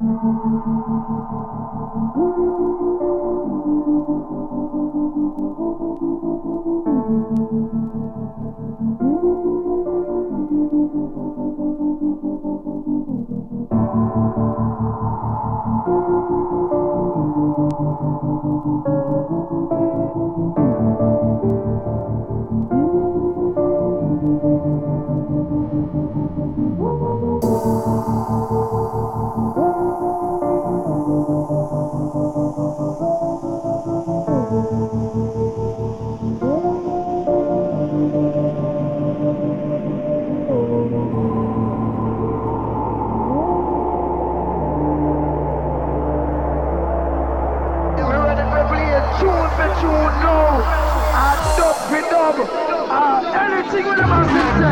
To play tune for tune now. And dub for dub. Uh, anything with the masses say.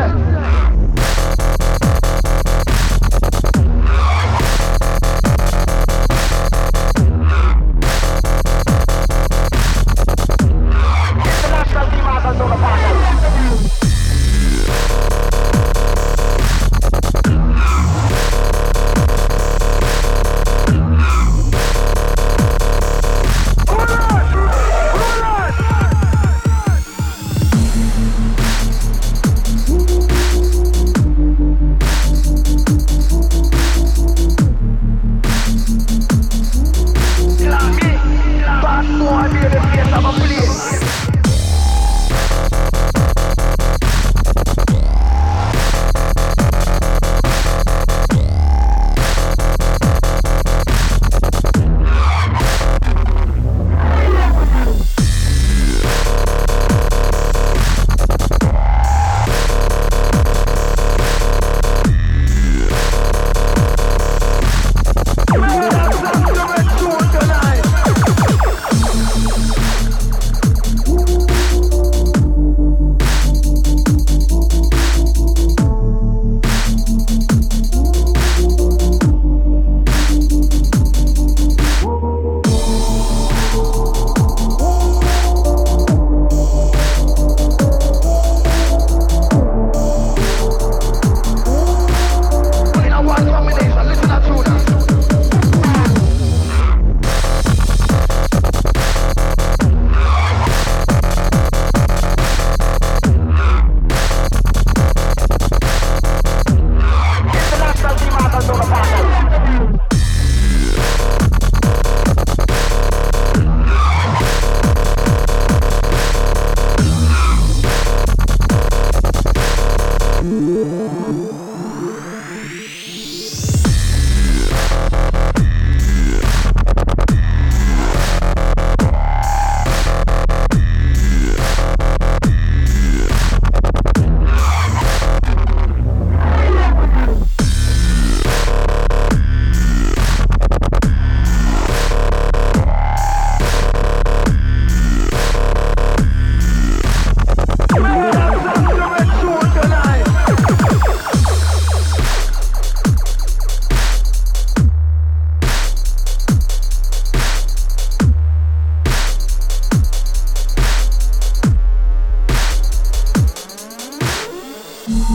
Yeah.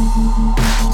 Música